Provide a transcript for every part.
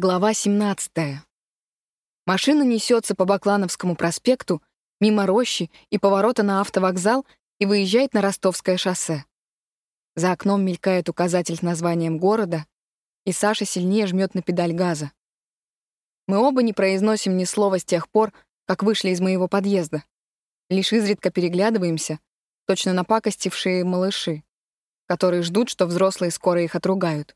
Глава 17. Машина несется по Баклановскому проспекту, мимо рощи и поворота на автовокзал и выезжает на Ростовское шоссе. За окном мелькает указатель с названием города, и Саша сильнее жмет на педаль газа. Мы оба не произносим ни слова с тех пор, как вышли из моего подъезда. Лишь изредка переглядываемся, точно напакостившие малыши, которые ждут, что взрослые скоро их отругают.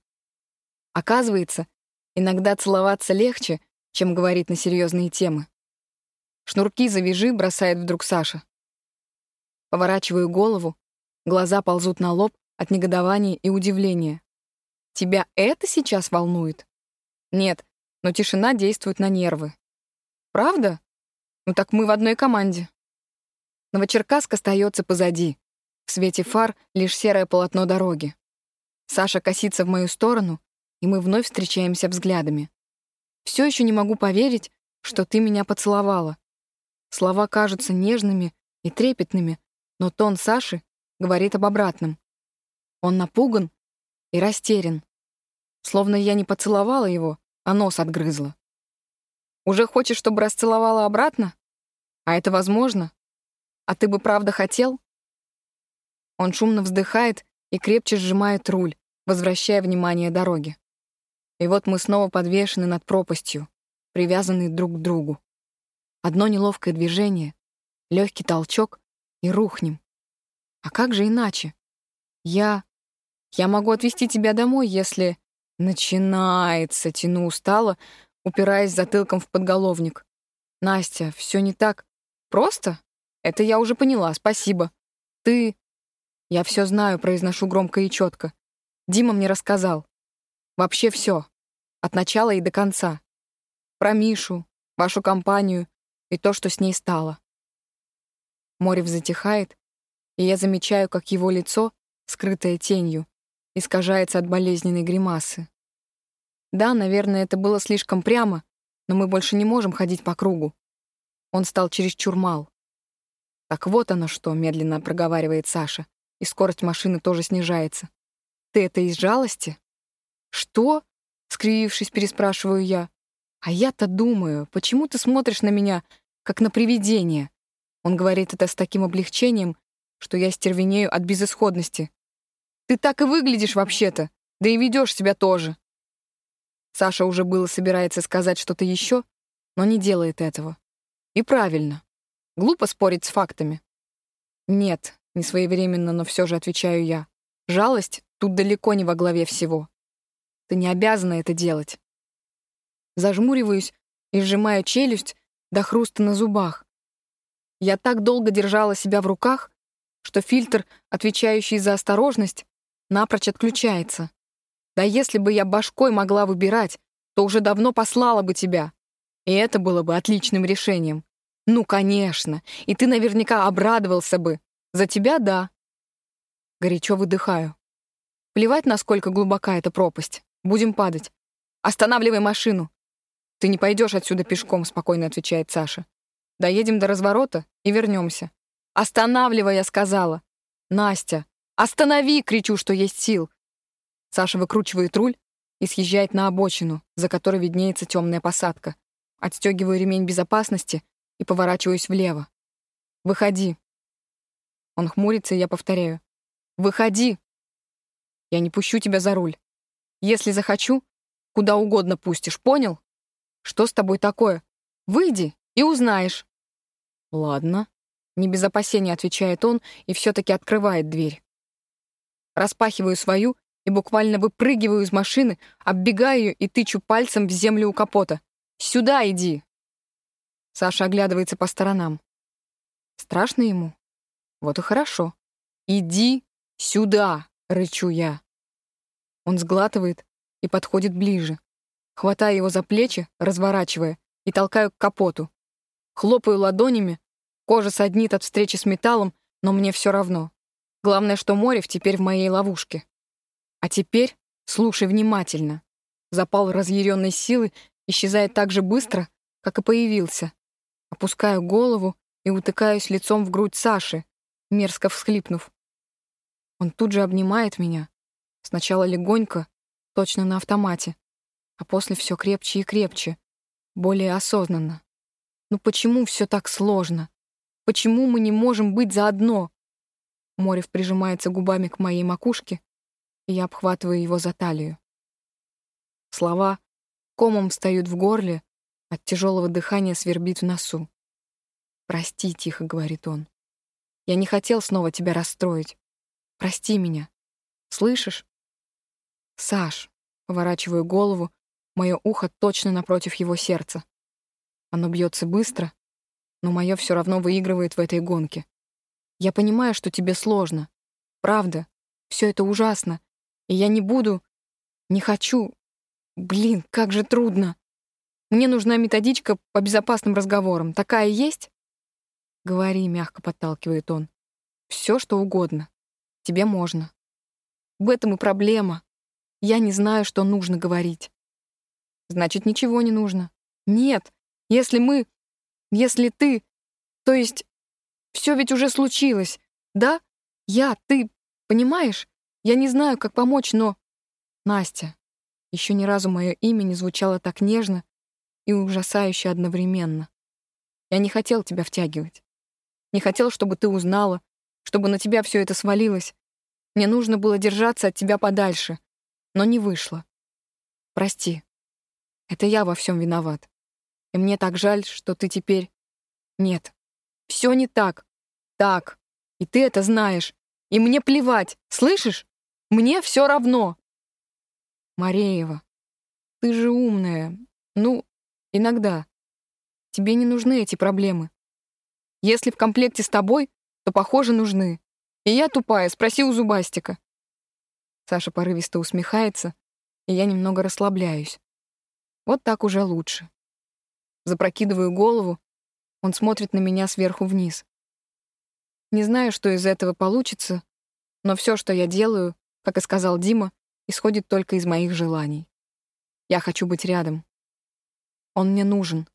Оказывается, Иногда целоваться легче, чем говорить на серьезные темы. «Шнурки завяжи», — бросает вдруг Саша. Поворачиваю голову, глаза ползут на лоб от негодования и удивления. «Тебя это сейчас волнует?» «Нет, но тишина действует на нервы». «Правда? Ну так мы в одной команде». Новочеркасск остается позади. В свете фар лишь серое полотно дороги. Саша косится в мою сторону, и мы вновь встречаемся взглядами. Все еще не могу поверить, что ты меня поцеловала. Слова кажутся нежными и трепетными, но тон Саши говорит об обратном. Он напуган и растерян. Словно я не поцеловала его, а нос отгрызла. Уже хочешь, чтобы расцеловала обратно? А это возможно? А ты бы правда хотел? Он шумно вздыхает и крепче сжимает руль, возвращая внимание дороге. И вот мы снова подвешены над пропастью, привязанные друг к другу. Одно неловкое движение, легкий толчок и рухнем. А как же иначе? Я... Я могу отвезти тебя домой, если... Начинается, тяну устало, упираясь затылком в подголовник. Настя, все не так. Просто? Это я уже поняла, спасибо. Ты... Я все знаю, произношу громко и четко. Дима мне рассказал. Вообще все. От начала и до конца. Про Мишу, вашу компанию и то, что с ней стало. Морев затихает, и я замечаю, как его лицо, скрытое тенью, искажается от болезненной гримасы. Да, наверное, это было слишком прямо, но мы больше не можем ходить по кругу. Он стал чересчур мал. Так вот оно что, медленно проговаривает Саша, и скорость машины тоже снижается. Ты это из жалости? Что? Скривившись, переспрашиваю я. А я-то думаю, почему ты смотришь на меня, как на привидение? Он говорит это с таким облегчением, что я стервенею от безысходности. Ты так и выглядишь вообще-то, да и ведешь себя тоже. Саша уже было собирается сказать что-то еще, но не делает этого. И правильно. Глупо спорить с фактами. Нет, не своевременно, но все же отвечаю я. Жалость тут далеко не во главе всего. Ты не обязана это делать. Зажмуриваюсь и сжимаю челюсть до хруста на зубах. Я так долго держала себя в руках, что фильтр, отвечающий за осторожность, напрочь отключается. Да если бы я башкой могла выбирать, то уже давно послала бы тебя. И это было бы отличным решением. Ну, конечно, и ты наверняка обрадовался бы. За тебя — да. Горячо выдыхаю. Плевать, насколько глубока эта пропасть. Будем падать. Останавливай машину. Ты не пойдешь отсюда пешком, спокойно отвечает Саша. Доедем до разворота и вернемся. Останавливай, я сказала. Настя, останови, кричу, что есть сил. Саша выкручивает руль и съезжает на обочину, за которой виднеется темная посадка. Отстегиваю ремень безопасности и поворачиваюсь влево. Выходи. Он хмурится, и я повторяю. Выходи. Я не пущу тебя за руль. Если захочу, куда угодно пустишь, понял? Что с тобой такое? Выйди и узнаешь. Ладно. Не без опасения отвечает он и все-таки открывает дверь. Распахиваю свою и буквально выпрыгиваю из машины, оббегаю и тычу пальцем в землю у капота. «Сюда иди!» Саша оглядывается по сторонам. Страшно ему? Вот и хорошо. «Иди сюда!» — рычу я. Он сглатывает и подходит ближе. Хватаю его за плечи, разворачивая, и толкаю к капоту. Хлопаю ладонями, кожа саднит от встречи с металлом, но мне все равно. Главное, что Морев теперь в моей ловушке. А теперь слушай внимательно. Запал разъяренной силы исчезает так же быстро, как и появился. Опускаю голову и утыкаюсь лицом в грудь Саши, мерзко всхлипнув. Он тут же обнимает меня, Сначала легонько, точно на автомате, а после все крепче и крепче, более осознанно. Ну почему все так сложно? Почему мы не можем быть заодно? Морев прижимается губами к моей макушке, и я обхватываю его за талию. Слова комом встают в горле, от тяжелого дыхания свербит в носу. «Прости», — тихо говорит он. «Я не хотел снова тебя расстроить. Прости меня. Слышишь?» «Саш», — поворачиваю голову, мое ухо точно напротив его сердца. Оно бьется быстро, но мое все равно выигрывает в этой гонке. Я понимаю, что тебе сложно. Правда, все это ужасно. И я не буду, не хочу. Блин, как же трудно. Мне нужна методичка по безопасным разговорам. Такая есть? Говори, мягко подталкивает он. Все, что угодно. Тебе можно. В этом и проблема. Я не знаю, что нужно говорить. Значит, ничего не нужно. Нет, если мы... Если ты... То есть... Все ведь уже случилось, да? Я, ты, понимаешь? Я не знаю, как помочь, но... Настя. Еще ни разу мое имя не звучало так нежно и ужасающе одновременно. Я не хотел тебя втягивать. Не хотел, чтобы ты узнала, чтобы на тебя все это свалилось. Мне нужно было держаться от тебя подальше, но не вышло. Прости. Это я во всем виноват. И мне так жаль, что ты теперь... Нет, все не так. Так. И ты это знаешь. И мне плевать, слышишь? Мне все равно. Мареева, ты же умная. Ну, иногда. Тебе не нужны эти проблемы. Если в комплекте с тобой, то, похоже, нужны. И я тупая, спроси у Зубастика. Саша порывисто усмехается, и я немного расслабляюсь. Вот так уже лучше. Запрокидываю голову, он смотрит на меня сверху вниз. Не знаю, что из этого получится, но все, что я делаю, как и сказал Дима, исходит только из моих желаний. Я хочу быть рядом. Он мне нужен.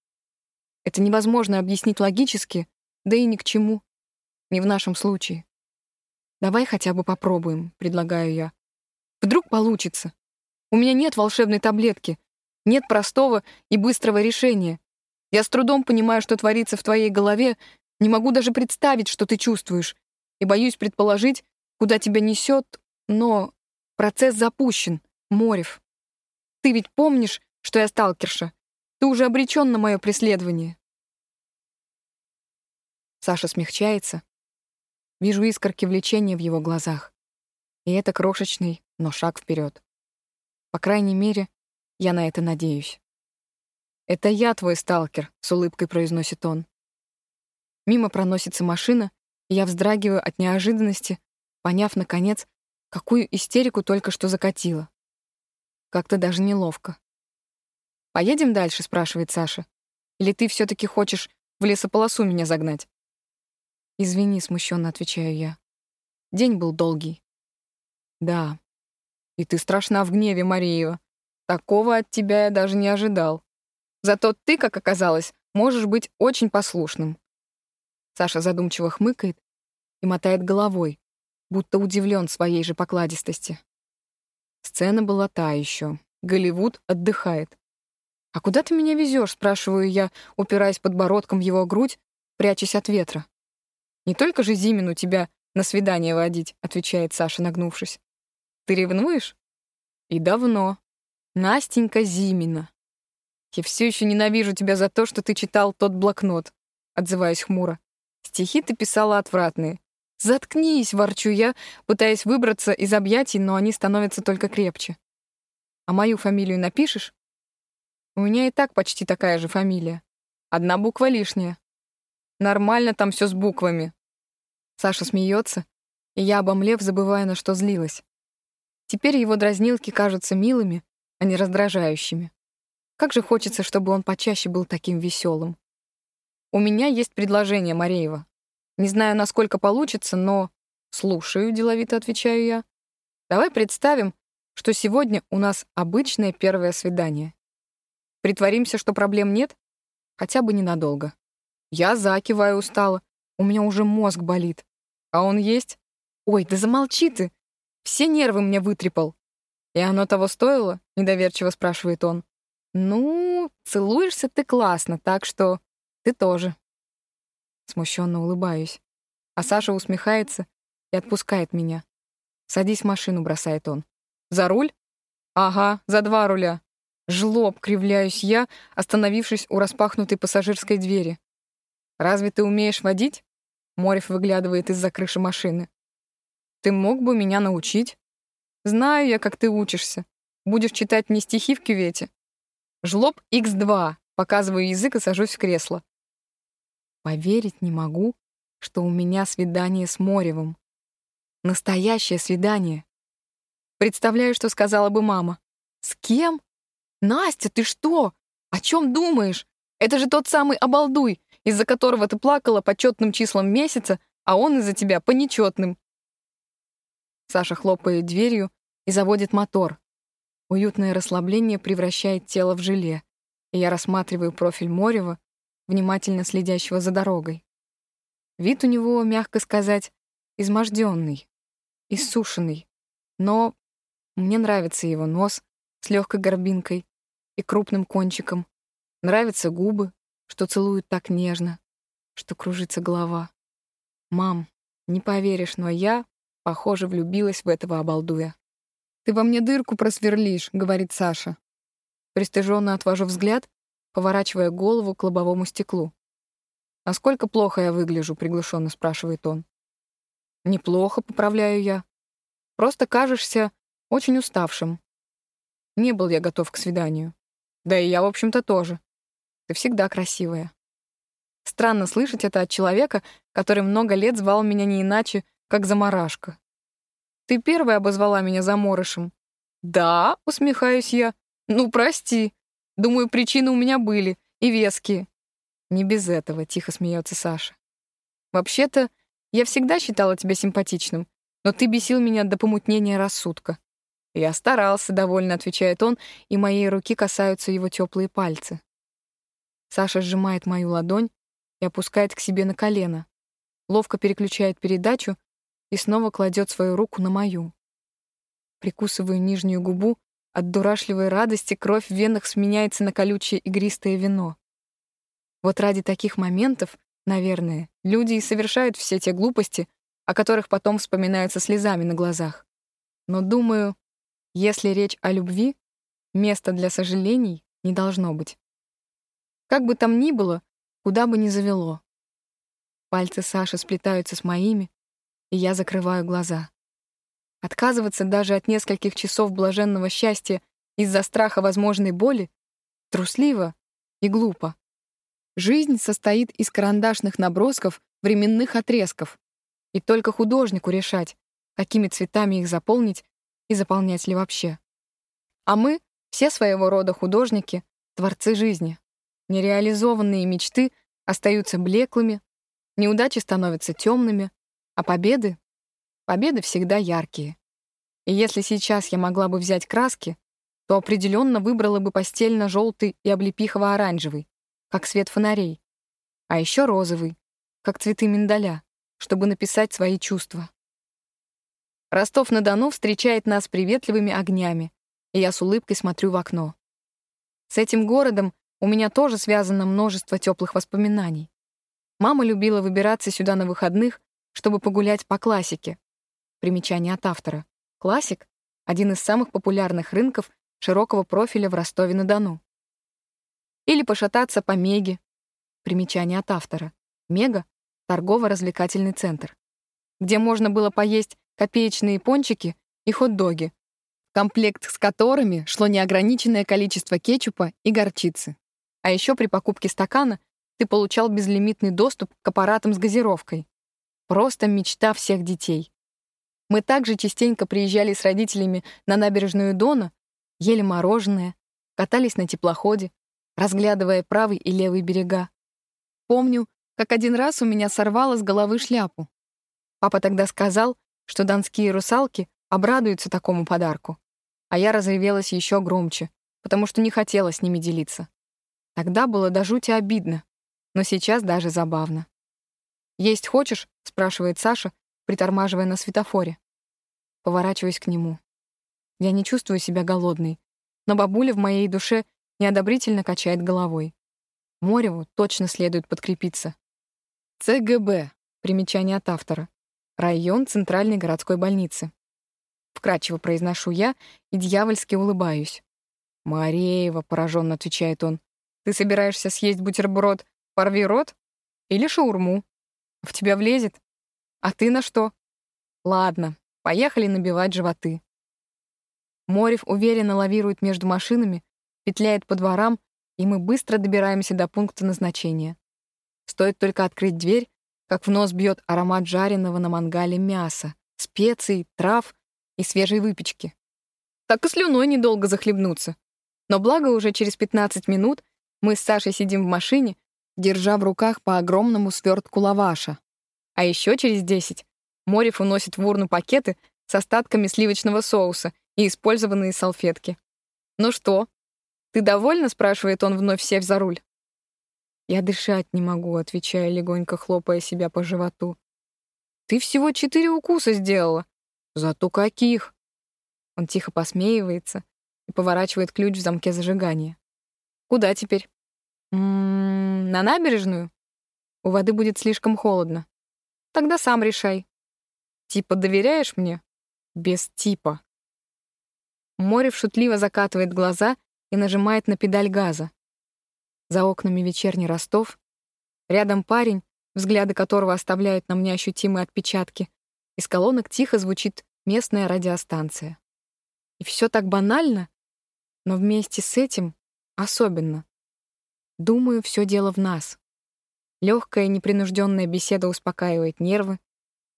Это невозможно объяснить логически, да и ни к чему. Не в нашем случае. Давай хотя бы попробуем, предлагаю я. Вдруг получится. У меня нет волшебной таблетки, нет простого и быстрого решения. Я с трудом понимаю, что творится в твоей голове, не могу даже представить, что ты чувствуешь, и боюсь предположить, куда тебя несет, но процесс запущен, Морев. Ты ведь помнишь, что я сталкерша? Ты уже обречен на мое преследование. Саша смягчается. Вижу искорки влечения в его глазах. И это крошечный, но шаг вперед. По крайней мере, я на это надеюсь. «Это я твой сталкер», — с улыбкой произносит он. Мимо проносится машина, и я вздрагиваю от неожиданности, поняв, наконец, какую истерику только что закатила. Как-то даже неловко. «Поедем дальше?» — спрашивает Саша. «Или ты все таки хочешь в лесополосу меня загнать?» «Извини», — смущенно отвечаю я. День был долгий. «Да. И ты страшна в гневе, Мариева. Такого от тебя я даже не ожидал». Зато ты, как оказалось, можешь быть очень послушным. Саша задумчиво хмыкает и мотает головой, будто удивлен своей же покладистости. Сцена была та еще. Голливуд отдыхает. «А куда ты меня везешь?» — спрашиваю я, упираясь подбородком в его грудь, прячась от ветра. «Не только же Зимину тебя на свидание водить», — отвечает Саша, нагнувшись. «Ты ревнуешь?» «И давно. Настенька Зимина». «Я все еще ненавижу тебя за то, что ты читал тот блокнот», — отзываюсь хмуро. «Стихи ты писала отвратные. Заткнись, ворчу я, пытаясь выбраться из объятий, но они становятся только крепче. А мою фамилию напишешь? У меня и так почти такая же фамилия. Одна буква лишняя. Нормально там все с буквами. Саша смеется, и я, обомлев, забываю, на что злилась. Теперь его дразнилки кажутся милыми, а не раздражающими. Как же хочется, чтобы он почаще был таким веселым. У меня есть предложение, Мареева. Не знаю, насколько получится, но... Слушаю, деловито отвечаю я. Давай представим, что сегодня у нас обычное первое свидание. Притворимся, что проблем нет? Хотя бы ненадолго. Я закиваю устало. У меня уже мозг болит. А он есть? Ой, да замолчи ты. Все нервы мне вытрепал. И оно того стоило? Недоверчиво спрашивает он. Ну, целуешься ты классно, так что ты тоже. Смущенно улыбаюсь. А Саша усмехается и отпускает меня. «Садись в машину», — бросает он. «За руль?» «Ага, за два руля». Жлоб, кривляюсь я, остановившись у распахнутой пассажирской двери. «Разве ты умеешь водить?» Морев выглядывает из-за крыши машины. «Ты мог бы меня научить?» «Знаю я, как ты учишься. Будешь читать мне стихи в кювете». «Жлоб Х2», показываю язык и сажусь в кресло. Поверить не могу, что у меня свидание с Моревым. Настоящее свидание. Представляю, что сказала бы мама. «С кем? Настя, ты что? О чем думаешь? Это же тот самый обалдуй, из-за которого ты плакала по четным числам месяца, а он из-за тебя по нечетным». Саша хлопает дверью и заводит мотор. Уютное расслабление превращает тело в желе, и я рассматриваю профиль Морева, внимательно следящего за дорогой. Вид у него, мягко сказать, изможденный, иссушенный, но мне нравится его нос с легкой горбинкой и крупным кончиком, нравятся губы, что целуют так нежно, что кружится голова. «Мам, не поверишь, но я, похоже, влюбилась в этого обалдуя». «Ты во мне дырку просверлишь», — говорит Саша. Пристыженно отвожу взгляд поворачивая голову к лобовому стеклу. «Насколько плохо я выгляжу?» — приглушенно спрашивает он. «Неплохо», — поправляю я. «Просто кажешься очень уставшим. Не был я готов к свиданию. Да и я, в общем-то, тоже. Ты всегда красивая». Странно слышать это от человека, который много лет звал меня не иначе, как заморашка. «Ты первая обозвала меня заморышем». «Да», — усмехаюсь я. «Ну, прости. Думаю, причины у меня были, и веские. Не без этого, тихо смеется Саша. Вообще-то, я всегда считала тебя симпатичным, но ты бесил меня до помутнения рассудка. Я старался, довольно отвечает он, и моей руки касаются его теплые пальцы. Саша сжимает мою ладонь и опускает к себе на колено, ловко переключает передачу и снова кладет свою руку на мою. Прикусываю нижнюю губу от дурашливой радости кровь в венах сменяется на колючее игристое вино. Вот ради таких моментов, наверное, люди и совершают все те глупости, о которых потом вспоминаются слезами на глазах. Но думаю, если речь о любви, места для сожалений не должно быть. Как бы там ни было, куда бы ни завело. Пальцы Саши сплетаются с моими, и я закрываю глаза. Отказываться даже от нескольких часов блаженного счастья из-за страха возможной боли трусливо и глупо. Жизнь состоит из карандашных набросков, временных отрезков, и только художнику решать, какими цветами их заполнить и заполнять ли вообще. А мы, все своего рода художники, творцы жизни. Нереализованные мечты остаются блеклыми, неудачи становятся темными, а победы Победы всегда яркие. И если сейчас я могла бы взять краски, то определенно выбрала бы постельно-желтый и облепихово-оранжевый, как свет фонарей, а еще розовый, как цветы миндаля, чтобы написать свои чувства. Ростов-на-Дону встречает нас приветливыми огнями, и я с улыбкой смотрю в окно. С этим городом у меня тоже связано множество теплых воспоминаний. Мама любила выбираться сюда на выходных, чтобы погулять по классике, Примечание от автора. Классик — один из самых популярных рынков широкого профиля в Ростове-на-Дону. Или пошататься по Меге. Примечание от автора. Мега — торгово-развлекательный центр, где можно было поесть копеечные пончики и хот-доги, в комплект с которыми шло неограниченное количество кетчупа и горчицы. А еще при покупке стакана ты получал безлимитный доступ к аппаратам с газировкой. Просто мечта всех детей. Мы также частенько приезжали с родителями на набережную Дона, ели мороженое, катались на теплоходе, разглядывая правый и левый берега. Помню, как один раз у меня сорвало с головы шляпу. Папа тогда сказал, что донские русалки обрадуются такому подарку. А я разревелась еще громче, потому что не хотела с ними делиться. Тогда было до жути обидно, но сейчас даже забавно. «Есть хочешь?» — спрашивает Саша, притормаживая на светофоре. Поворачиваюсь к нему. Я не чувствую себя голодной, но бабуля в моей душе неодобрительно качает головой. Мореву точно следует подкрепиться. ЦГБ. Примечание от автора. Район Центральной городской больницы. Вкратчиво произношу я и дьявольски улыбаюсь. «Мареева», — пораженно отвечает он, — «ты собираешься съесть бутерброд «порви рот» или шаурму? В тебя влезет? А ты на что? Ладно, поехали набивать животы». Морев уверенно лавирует между машинами, петляет по дворам, и мы быстро добираемся до пункта назначения. Стоит только открыть дверь, как в нос бьет аромат жареного на мангале мяса, специй, трав и свежей выпечки. Так и слюной недолго захлебнуться. Но благо уже через 15 минут мы с Сашей сидим в машине, держа в руках по огромному свертку лаваша. А еще через 10 Морев уносит в урну пакеты с остатками сливочного соуса и использованные салфетки. «Ну что, ты довольна?» — спрашивает он, вновь сев за руль. «Я дышать не могу», — отвечая, легонько хлопая себя по животу. «Ты всего четыре укуса сделала. Зато каких!» Он тихо посмеивается, и поворачивает ключ в замке зажигания. «Куда теперь?» «На набережную?» «У воды будет слишком холодно». «Тогда сам решай». «Типа доверяешь мне?» «Без типа». Морев шутливо закатывает глаза и нажимает на педаль газа. За окнами вечерний Ростов. Рядом парень, взгляды которого оставляют на мне ощутимые отпечатки. Из колонок тихо звучит местная радиостанция. И все так банально, но вместе с этим особенно. Думаю, все дело в нас. Легкая, непринужденная беседа успокаивает нервы.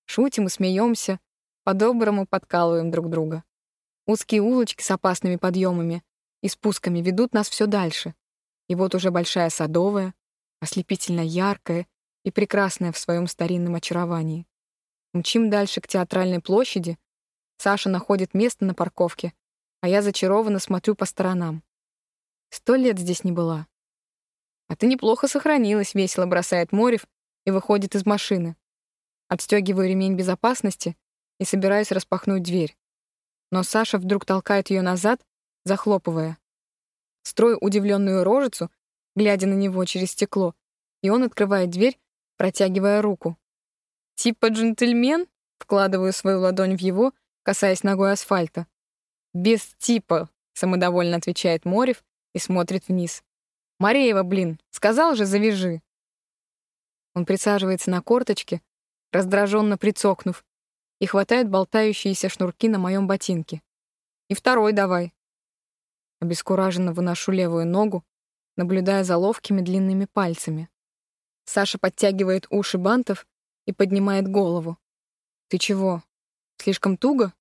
Шутим и смеемся, по-доброму подкалываем друг друга. Узкие улочки с опасными подъемами и спусками ведут нас все дальше. И вот уже большая садовая, ослепительно яркая и прекрасная в своем старинном очаровании. Мчим дальше к театральной площади. Саша находит место на парковке, а я зачарованно смотрю по сторонам. Сто лет здесь не была. А ты неплохо сохранилась, весело бросает Морев и выходит из машины. Отстегиваю ремень безопасности и собираюсь распахнуть дверь. Но Саша вдруг толкает ее назад, захлопывая. Строю удивленную рожицу, глядя на него через стекло, и он открывает дверь, протягивая руку. «Типа джентльмен?» — вкладываю свою ладонь в его, касаясь ногой асфальта. «Без типа», — самодовольно отвечает Морев и смотрит вниз. «Мареева, блин, сказал же, завяжи». Он присаживается на корточке, раздраженно прицокнув, и хватает болтающиеся шнурки на моем ботинке. «И второй давай». Обескураженно выношу левую ногу, наблюдая за ловкими длинными пальцами. Саша подтягивает уши бантов и поднимает голову. «Ты чего? Слишком туго?»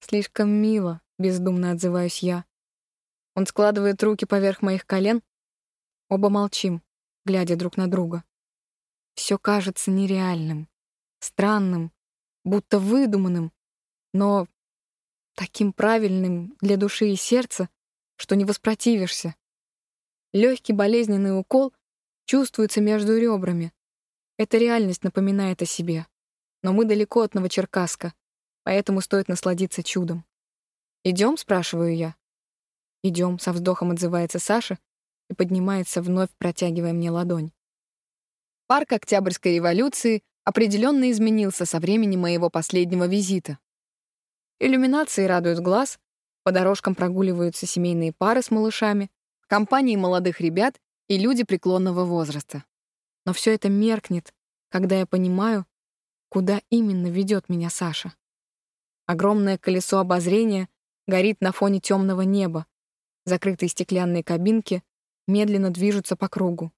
Слишком мило, бездумно отзываюсь я. Он складывает руки поверх моих колен. Оба молчим, глядя друг на друга. Все кажется нереальным, странным, будто выдуманным, но таким правильным для души и сердца, что не воспротивишься. Легкий болезненный укол чувствуется между ребрами. Эта реальность напоминает о себе. Но мы далеко от Новочеркасска, поэтому стоит насладиться чудом. «Идем?» — спрашиваю я. «Идем», — со вздохом отзывается Саша и поднимается, вновь протягивая мне ладонь. Парк Октябрьской революции определенно изменился со времени моего последнего визита. Иллюминации радуют глаз, по дорожкам прогуливаются семейные пары с малышами, компании молодых ребят и люди преклонного возраста. Но все это меркнет, когда я понимаю, куда именно ведет меня Саша. Огромное колесо обозрения горит на фоне темного неба. Закрытые стеклянные кабинки медленно движутся по кругу.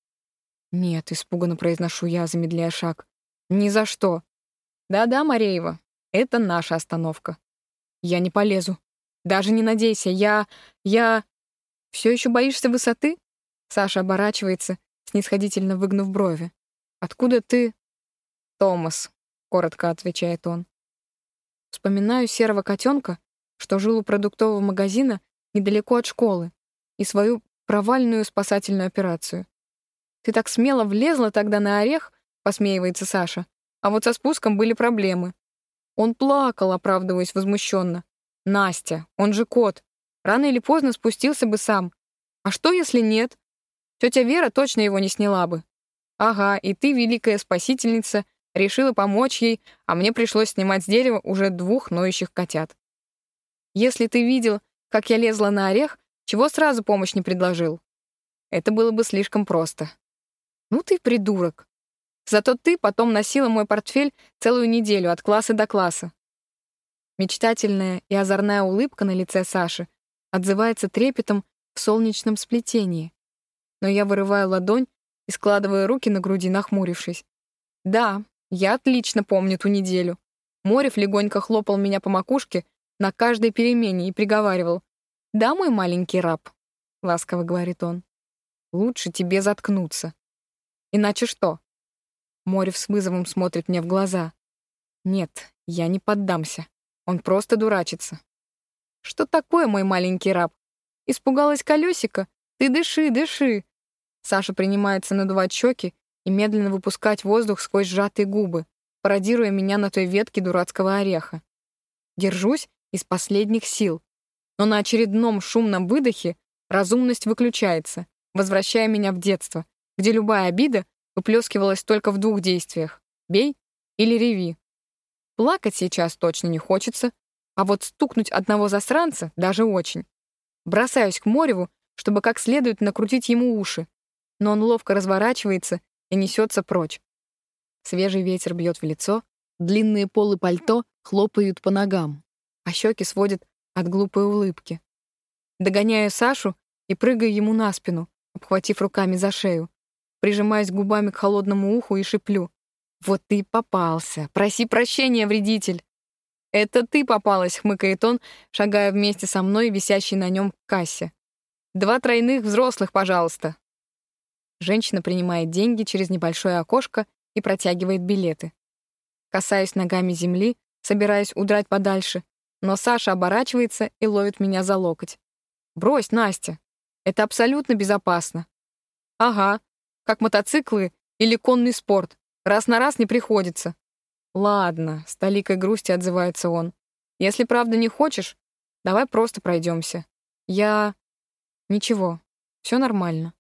«Нет», — испуганно произношу я, замедляя шаг. «Ни за что». «Да-да, Мареева, это наша остановка». «Я не полезу. Даже не надейся, я... я...» «Все еще боишься высоты?» Саша оборачивается, снисходительно выгнув брови. «Откуда ты?» «Томас», — коротко отвечает он. Вспоминаю серого котенка, что жил у продуктового магазина недалеко от школы, и свою провальную спасательную операцию. «Ты так смело влезла тогда на орех», — посмеивается Саша. «А вот со спуском были проблемы». Он плакал, оправдываясь возмущенно. «Настя, он же кот. Рано или поздно спустился бы сам. А что, если нет? Тетя Вера точно его не сняла бы. Ага, и ты, великая спасительница, решила помочь ей, а мне пришлось снимать с дерева уже двух ноющих котят. Если ты видел, как я лезла на орех, чего сразу помощь не предложил? Это было бы слишком просто. Ну ты придурок. Зато ты потом носила мой портфель целую неделю от класса до класса. Мечтательная и озорная улыбка на лице Саши отзывается трепетом в солнечном сплетении. Но я вырываю ладонь и складываю руки на груди, нахмурившись. Да, я отлично помню ту неделю. Морев легонько хлопал меня по макушке на каждой перемене и приговаривал. «Да, мой маленький раб», — ласково говорит он. «Лучше тебе заткнуться. Иначе что?» Морев с вызовом смотрит мне в глаза. «Нет, я не поддамся. Он просто дурачится». «Что такое, мой маленький раб? Испугалась колесико? Ты дыши, дыши!» Саша принимается надувать щеки и медленно выпускать воздух сквозь сжатые губы, пародируя меня на той ветке дурацкого ореха. Держусь из последних сил, но на очередном шумном выдохе разумность выключается, возвращая меня в детство, где любая обида выплескивалась только в двух действиях — бей или реви. Плакать сейчас точно не хочется, а вот стукнуть одного засранца даже очень. Бросаюсь к Мореву, чтобы как следует накрутить ему уши, но он ловко разворачивается и несется прочь. Свежий ветер бьет в лицо, длинные полы пальто хлопают по ногам, а щеки сводят от глупой улыбки. Догоняю Сашу и прыгаю ему на спину, обхватив руками за шею. Прижимаюсь губами к холодному уху и шиплю. «Вот ты попался! Проси прощения, вредитель!» «Это ты попалась», — хмыкает он, шагая вместе со мной, висящей на нем кассе. «Два тройных взрослых, пожалуйста». Женщина принимает деньги через небольшое окошко и протягивает билеты. Касаюсь ногами земли, собираясь удрать подальше, но Саша оборачивается и ловит меня за локоть. «Брось, Настя, это абсолютно безопасно». «Ага, как мотоциклы или конный спорт, раз на раз не приходится». «Ладно», — с толикой грусти отзывается он. «Если правда не хочешь, давай просто пройдемся. Я...» «Ничего, все нормально».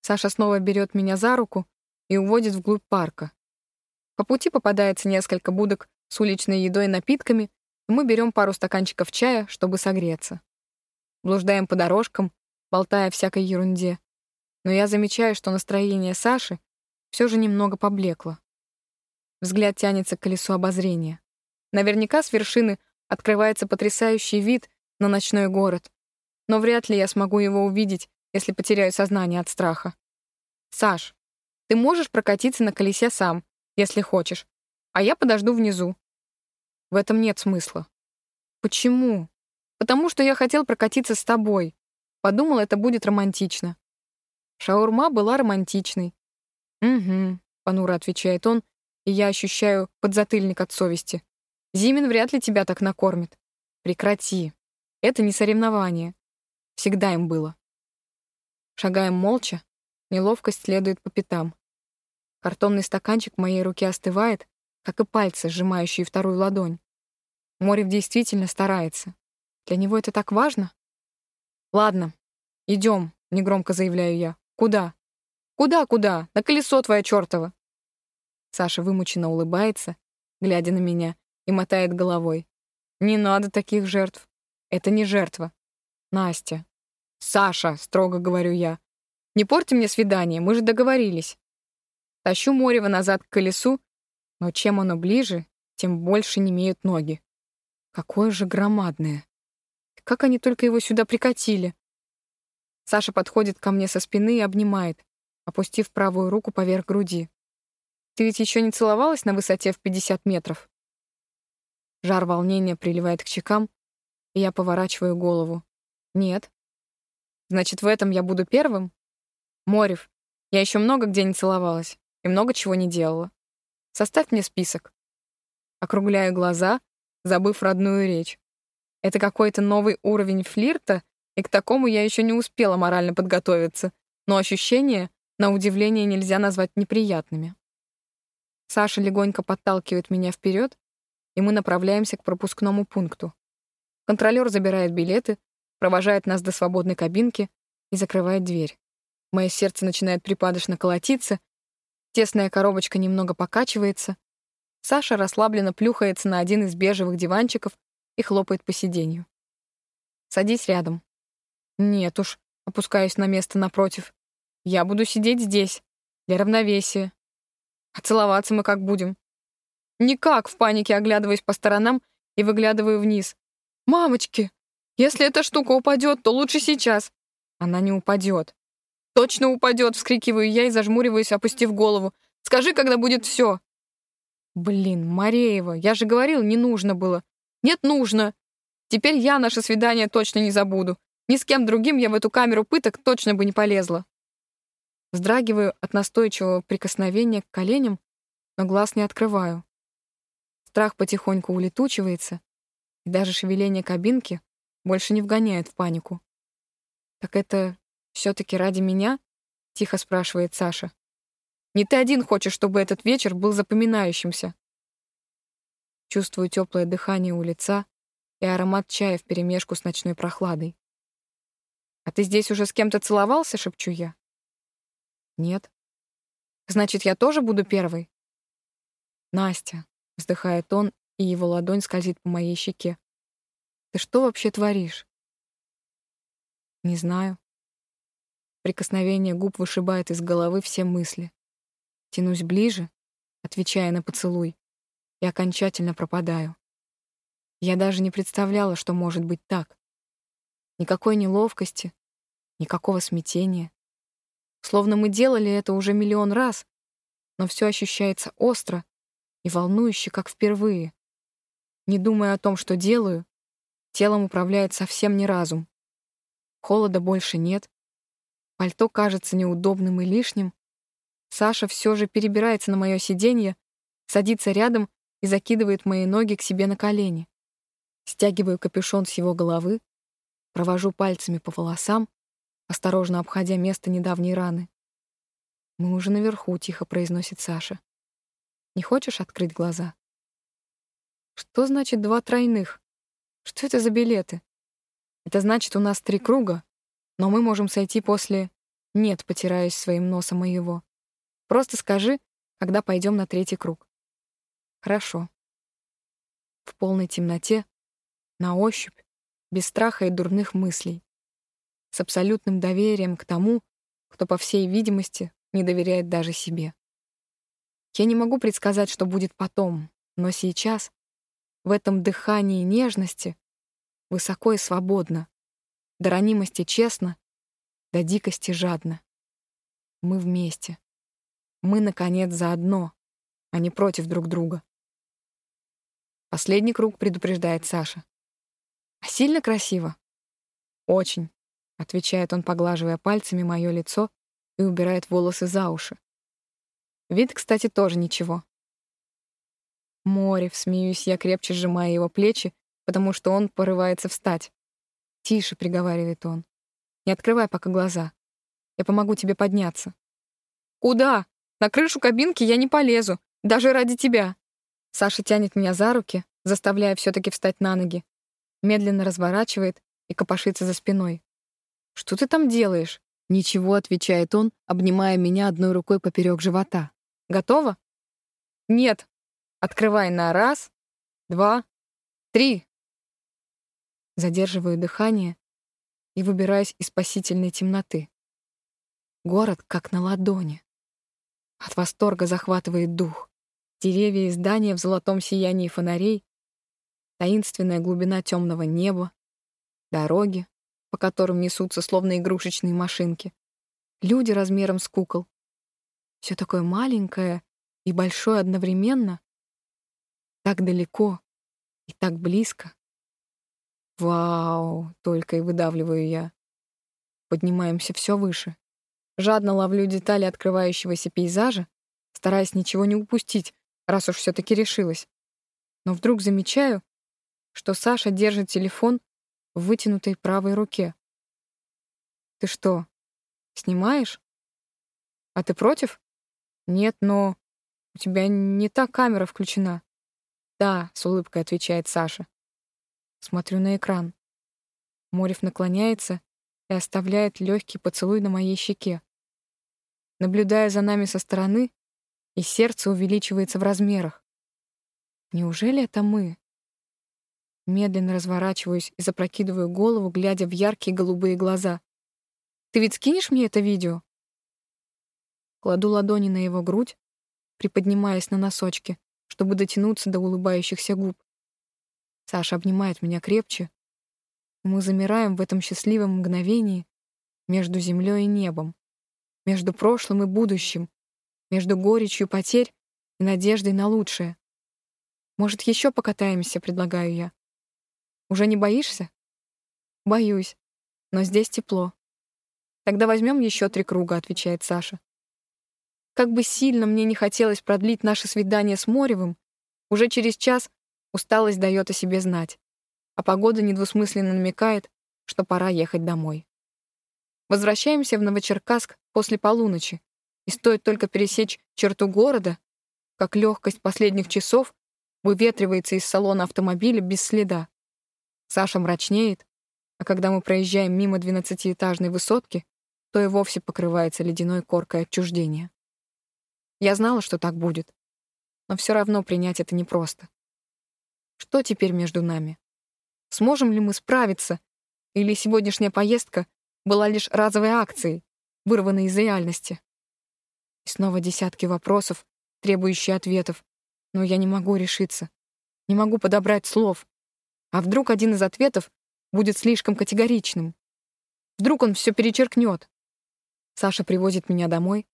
Саша снова берет меня за руку и уводит вглубь парка. По пути попадается несколько будок с уличной едой и напитками, мы берем пару стаканчиков чая, чтобы согреться. Блуждаем по дорожкам, болтая всякой ерунде. Но я замечаю, что настроение Саши все же немного поблекло. Взгляд тянется к колесу обозрения. Наверняка с вершины открывается потрясающий вид на ночной город, но вряд ли я смогу его увидеть если потеряю сознание от страха. «Саш, ты можешь прокатиться на колесе сам, если хочешь, а я подожду внизу». В этом нет смысла. Почему? Потому что я хотел прокатиться с тобой. Подумал, это будет романтично. Шаурма была романтичной. «Угу», — понуро отвечает он, и я ощущаю подзатыльник от совести. «Зимин вряд ли тебя так накормит. Прекрати. Это не соревнование. Всегда им было». Шагаем молча, неловкость следует по пятам. Картонный стаканчик в моей руке остывает, как и пальцы, сжимающие вторую ладонь. Морев действительно старается. Для него это так важно? «Ладно, идем», — негромко заявляю я. «Куда?» «Куда, куда? На колесо твое чертово!» Саша вымученно улыбается, глядя на меня, и мотает головой. «Не надо таких жертв. Это не жертва. Настя, «Саша», — строго говорю я, — «не порти мне свидание, мы же договорились». Тащу Морева назад к колесу, но чем оно ближе, тем больше не имеют ноги. Какое же громадное. Как они только его сюда прикатили. Саша подходит ко мне со спины и обнимает, опустив правую руку поверх груди. «Ты ведь еще не целовалась на высоте в 50 метров?» Жар волнения приливает к щекам, и я поворачиваю голову. «Нет». Значит, в этом я буду первым? Морев, я еще много где не целовалась и много чего не делала. Составь мне список. Округляю глаза, забыв родную речь. Это какой-то новый уровень флирта, и к такому я еще не успела морально подготовиться, но ощущения, на удивление, нельзя назвать неприятными. Саша легонько подталкивает меня вперед, и мы направляемся к пропускному пункту. Контролер забирает билеты, провожает нас до свободной кабинки, и закрывает дверь. Мое сердце начинает припадочно колотиться, тесная коробочка немного покачивается. Саша расслабленно плюхается на один из бежевых диванчиков и хлопает по сиденью. «Садись рядом». «Нет уж», опускаюсь на место напротив. «Я буду сидеть здесь, для равновесия. А целоваться мы как будем?» «Никак», — в панике оглядываясь по сторонам и выглядываю вниз. «Мамочки, если эта штука упадет, то лучше сейчас». Она не упадет. «Точно упадет!» — вскрикиваю я и зажмуриваюсь, опустив голову. «Скажи, когда будет все!» «Блин, Мареева, я же говорил, не нужно было!» «Нет, нужно!» «Теперь я наше свидание точно не забуду. Ни с кем другим я в эту камеру пыток точно бы не полезла!» Вздрагиваю от настойчивого прикосновения к коленям, но глаз не открываю. Страх потихоньку улетучивается, и даже шевеление кабинки больше не вгоняет в панику. «Так это все-таки ради меня?» — тихо спрашивает Саша. «Не ты один хочешь, чтобы этот вечер был запоминающимся». Чувствую теплое дыхание у лица и аромат чая вперемешку с ночной прохладой. «А ты здесь уже с кем-то целовался?» — шепчу я. «Нет». «Значит, я тоже буду первой?» «Настя», — вздыхает он, и его ладонь скользит по моей щеке. «Ты что вообще творишь?» «Не знаю». Прикосновение губ вышибает из головы все мысли. Тянусь ближе, отвечая на поцелуй, и окончательно пропадаю. Я даже не представляла, что может быть так. Никакой неловкости, никакого смятения. Словно мы делали это уже миллион раз, но все ощущается остро и волнующе, как впервые. Не думая о том, что делаю, телом управляет совсем не разум. Холода больше нет, Пальто кажется неудобным и лишним. Саша все же перебирается на мое сиденье, садится рядом и закидывает мои ноги к себе на колени. Стягиваю капюшон с его головы, провожу пальцами по волосам, осторожно обходя место недавней раны. «Мы уже наверху», — тихо произносит Саша. «Не хочешь открыть глаза?» «Что значит два тройных? Что это за билеты?» «Это значит, у нас три круга, но мы можем сойти после... Нет, потираюсь своим носом моего. Просто скажи, когда пойдем на третий круг. Хорошо. В полной темноте, на ощупь, без страха и дурных мыслей. С абсолютным доверием к тому, кто, по всей видимости, не доверяет даже себе. Я не могу предсказать, что будет потом, но сейчас, в этом дыхании нежности, высоко и свободно, до ранимости честно, до дикости жадно. Мы вместе. Мы, наконец, заодно, а не против друг друга. Последний круг предупреждает Саша. «А сильно красиво?» «Очень», — отвечает он, поглаживая пальцами мое лицо и убирает волосы за уши. Вид, кстати, тоже ничего. Море, смеюсь я, крепче сжимая его плечи, потому что он порывается встать. «Тише», — приговаривает он. «Не открывай пока глаза. Я помогу тебе подняться». «Куда? На крышу кабинки я не полезу. Даже ради тебя». Саша тянет меня за руки, заставляя все таки встать на ноги. Медленно разворачивает и копошится за спиной. «Что ты там делаешь?» «Ничего», — отвечает он, обнимая меня одной рукой поперек живота. «Готова?» «Нет». Открывай на раз, два, три. Задерживаю дыхание и выбираюсь из спасительной темноты. Город как на ладони. От восторга захватывает дух. Деревья и здания в золотом сиянии фонарей, таинственная глубина темного неба, дороги, по которым несутся словно игрушечные машинки, люди размером с кукол. Все такое маленькое и большое одновременно, так далеко и так близко. «Вау!» — только и выдавливаю я. Поднимаемся все выше. Жадно ловлю детали открывающегося пейзажа, стараясь ничего не упустить, раз уж все таки решилась. Но вдруг замечаю, что Саша держит телефон в вытянутой правой руке. «Ты что, снимаешь? А ты против?» «Нет, но у тебя не та камера включена». «Да», — с улыбкой отвечает Саша. Смотрю на экран. Морев наклоняется и оставляет легкий поцелуй на моей щеке. Наблюдая за нами со стороны, и сердце увеличивается в размерах. Неужели это мы? Медленно разворачиваюсь и запрокидываю голову, глядя в яркие голубые глаза. «Ты ведь скинешь мне это видео?» Кладу ладони на его грудь, приподнимаясь на носочки, чтобы дотянуться до улыбающихся губ. Саша обнимает меня крепче. Мы замираем в этом счастливом мгновении между землей и небом, между прошлым и будущим, между горечью потерь и надеждой на лучшее. «Может, еще покатаемся?» — предлагаю я. «Уже не боишься?» «Боюсь, но здесь тепло». «Тогда возьмем еще три круга», — отвечает Саша. Как бы сильно мне не хотелось продлить наше свидание с Моревым, уже через час усталость дает о себе знать, а погода недвусмысленно намекает, что пора ехать домой. Возвращаемся в Новочеркасск после полуночи, и стоит только пересечь черту города, как легкость последних часов выветривается из салона автомобиля без следа. Саша мрачнеет, а когда мы проезжаем мимо двенадцатиэтажной высотки, то и вовсе покрывается ледяной коркой отчуждения. Я знала, что так будет, но все равно принять это непросто. Что теперь между нами? Сможем ли мы справиться? Или сегодняшняя поездка была лишь разовой акцией, вырванной из реальности? И снова десятки вопросов, требующие ответов, но я не могу решиться, не могу подобрать слов. А вдруг один из ответов будет слишком категоричным? Вдруг он все перечеркнет? Саша привозит меня домой,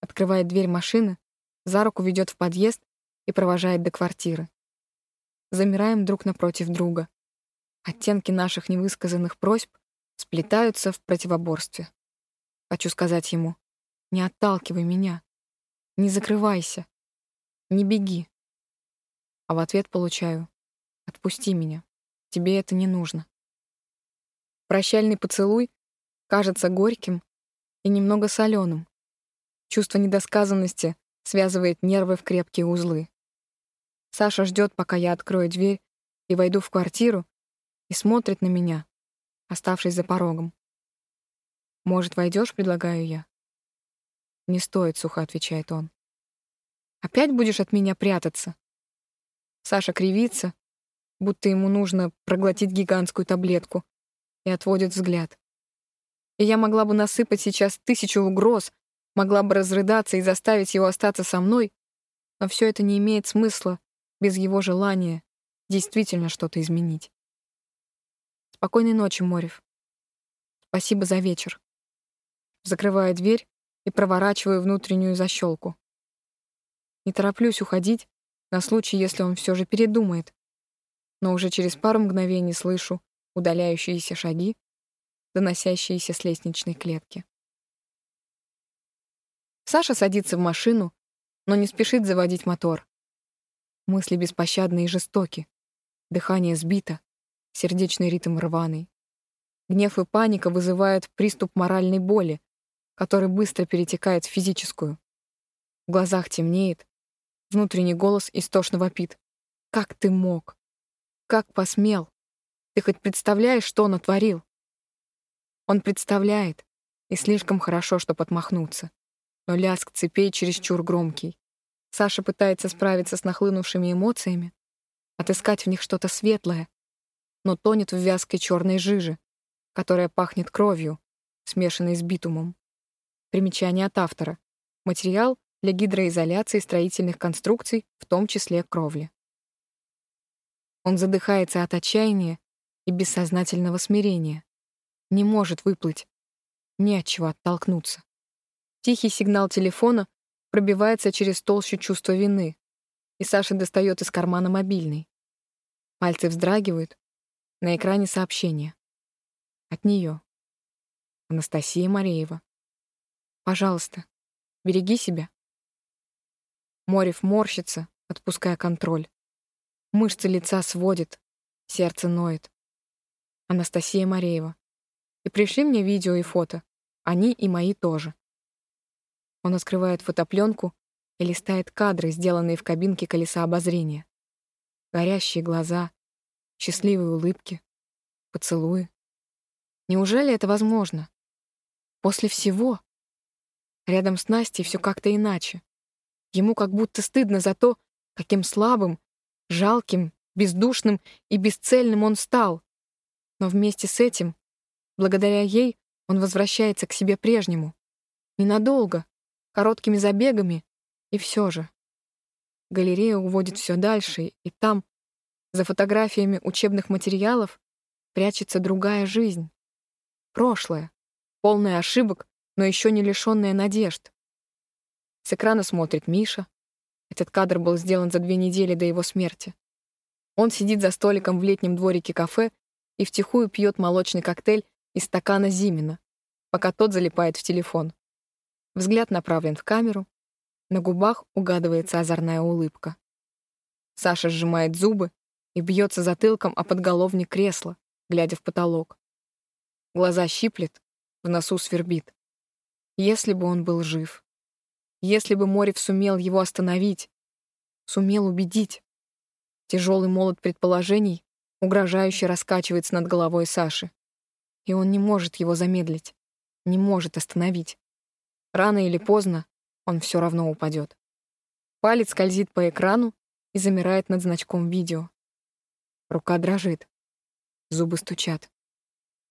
открывает дверь машины, за руку ведет в подъезд и провожает до квартиры. Замираем друг напротив друга. Оттенки наших невысказанных просьб сплетаются в противоборстве. Хочу сказать ему, не отталкивай меня, не закрывайся, не беги. А в ответ получаю, отпусти меня, тебе это не нужно. Прощальный поцелуй кажется горьким и немного соленым. Чувство недосказанности связывает нервы в крепкие узлы. Саша ждет, пока я открою дверь и войду в квартиру, и смотрит на меня, оставшись за порогом. «Может, войдешь?» — предлагаю я. «Не стоит», — сухо отвечает он. «Опять будешь от меня прятаться?» Саша кривится, будто ему нужно проглотить гигантскую таблетку, и отводит взгляд. И я могла бы насыпать сейчас тысячу угроз, могла бы разрыдаться и заставить его остаться со мной, но все это не имеет смысла без его желания действительно что-то изменить. Спокойной ночи, Морев. Спасибо за вечер. Закрываю дверь и проворачиваю внутреннюю защелку. Не тороплюсь уходить на случай, если он все же передумает, но уже через пару мгновений слышу удаляющиеся шаги, доносящиеся с лестничной клетки. Саша садится в машину, но не спешит заводить мотор. Мысли беспощадны и жестоки. Дыхание сбито, сердечный ритм рваный. Гнев и паника вызывают приступ моральной боли, который быстро перетекает в физическую. В глазах темнеет, внутренний голос истошно вопит. «Как ты мог? Как посмел? Ты хоть представляешь, что он натворил?» Он представляет, и слишком хорошо, чтобы отмахнуться. Но лязг цепей чересчур громкий. Саша пытается справиться с нахлынувшими эмоциями, отыскать в них что-то светлое, но тонет в вязкой черной жиже, которая пахнет кровью, смешанной с битумом. Примечание от автора. Материал для гидроизоляции строительных конструкций, в том числе кровли. Он задыхается от отчаяния и бессознательного смирения. Не может выплыть, не от чего оттолкнуться. Тихий сигнал телефона пробивается через толщу чувства вины, и Саша достает из кармана мобильный. Пальцы вздрагивают, на экране сообщение. От нее. Анастасия Мареева. Пожалуйста, береги себя. Морев морщится, отпуская контроль. Мышцы лица сводит, сердце ноет. Анастасия Мареева. И пришли мне видео и фото. Они и мои тоже. Он открывает фотопленку и листает кадры, сделанные в кабинке колеса обозрения. Горящие глаза, счастливые улыбки, поцелуи. Неужели это возможно? После всего? Рядом с Настей все как-то иначе. Ему как будто стыдно за то, каким слабым, жалким, бездушным и бесцельным он стал. Но вместе с этим, благодаря ей, он возвращается к себе прежнему. Ненадолго, короткими забегами, и все же. Галерея уводит все дальше, и там, за фотографиями учебных материалов, прячется другая жизнь. Прошлое, полное ошибок, но еще не лишенное надежд. С экрана смотрит Миша. Этот кадр был сделан за две недели до его смерти. Он сидит за столиком в летнем дворике кафе и втихую пьет молочный коктейль из стакана Зимина, пока тот залипает в телефон. Взгляд направлен в камеру, на губах угадывается озорная улыбка. Саша сжимает зубы и бьется затылком о подголовник кресла, глядя в потолок. Глаза щиплет, в носу свербит. Если бы он был жив. Если бы Морев сумел его остановить, сумел убедить. Тяжелый молот предположений угрожающе раскачивается над головой Саши. И он не может его замедлить, не может остановить. Рано или поздно он все равно упадет. Палец скользит по экрану и замирает над значком видео. Рука дрожит. Зубы стучат.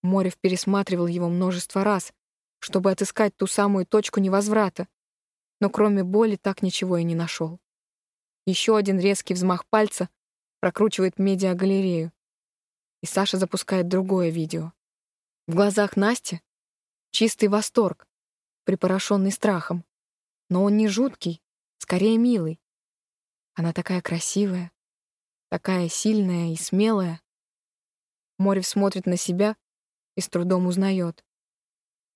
Морев пересматривал его множество раз, чтобы отыскать ту самую точку невозврата, но кроме боли так ничего и не нашел. Еще один резкий взмах пальца прокручивает медиагалерею, и Саша запускает другое видео. В глазах Насти чистый восторг, припорошенный страхом. Но он не жуткий, скорее милый. Она такая красивая, такая сильная и смелая. Морев смотрит на себя и с трудом узнает.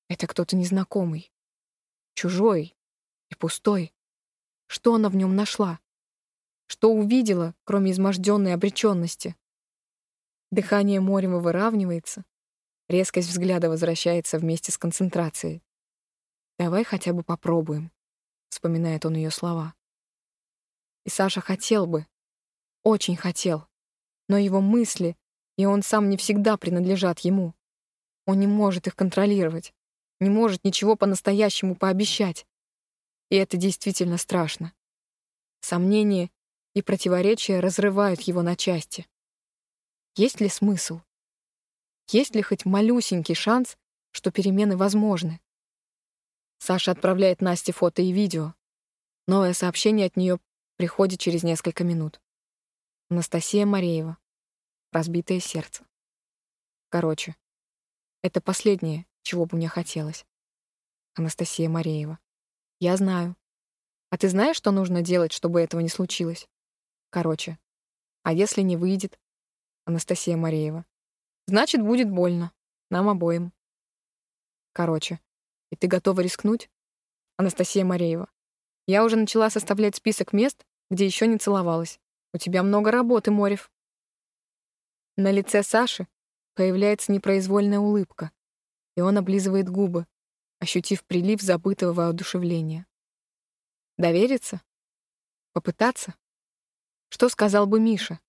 Это кто-то незнакомый, чужой и пустой. Что она в нем нашла? Что увидела, кроме изможденной обреченности? Дыхание Морева выравнивается, резкость взгляда возвращается вместе с концентрацией. «Давай хотя бы попробуем», — вспоминает он ее слова. И Саша хотел бы, очень хотел, но его мысли, и он сам не всегда принадлежат ему. Он не может их контролировать, не может ничего по-настоящему пообещать. И это действительно страшно. Сомнения и противоречия разрывают его на части. Есть ли смысл? Есть ли хоть малюсенький шанс, что перемены возможны? Саша отправляет Насте фото и видео. Новое сообщение от нее приходит через несколько минут. Анастасия Мареева. Разбитое сердце. Короче, это последнее, чего бы мне хотелось. Анастасия Мареева. Я знаю. А ты знаешь, что нужно делать, чтобы этого не случилось? Короче. А если не выйдет? Анастасия Мареева. Значит, будет больно. Нам обоим. Короче. И ты готова рискнуть? Анастасия Мареева. Я уже начала составлять список мест, где еще не целовалась. У тебя много работы, Морев. На лице Саши появляется непроизвольная улыбка, и он облизывает губы, ощутив прилив забытого воодушевления. Довериться? Попытаться? Что сказал бы Миша?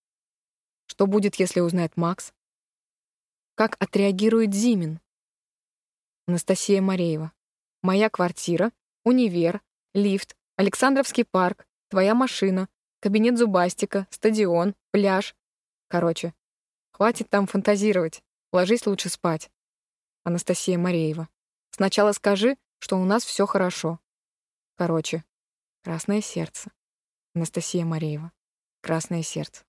Что будет, если узнает Макс? Как отреагирует Зимин? Анастасия Мареева. Моя квартира, универ, лифт, Александровский парк, твоя машина, кабинет зубастика, стадион, пляж. Короче, Хватит там фантазировать. Ложись лучше спать. Анастасия Мареева. Сначала скажи, что у нас все хорошо. Короче, красное сердце. Анастасия Мареева. Красное сердце.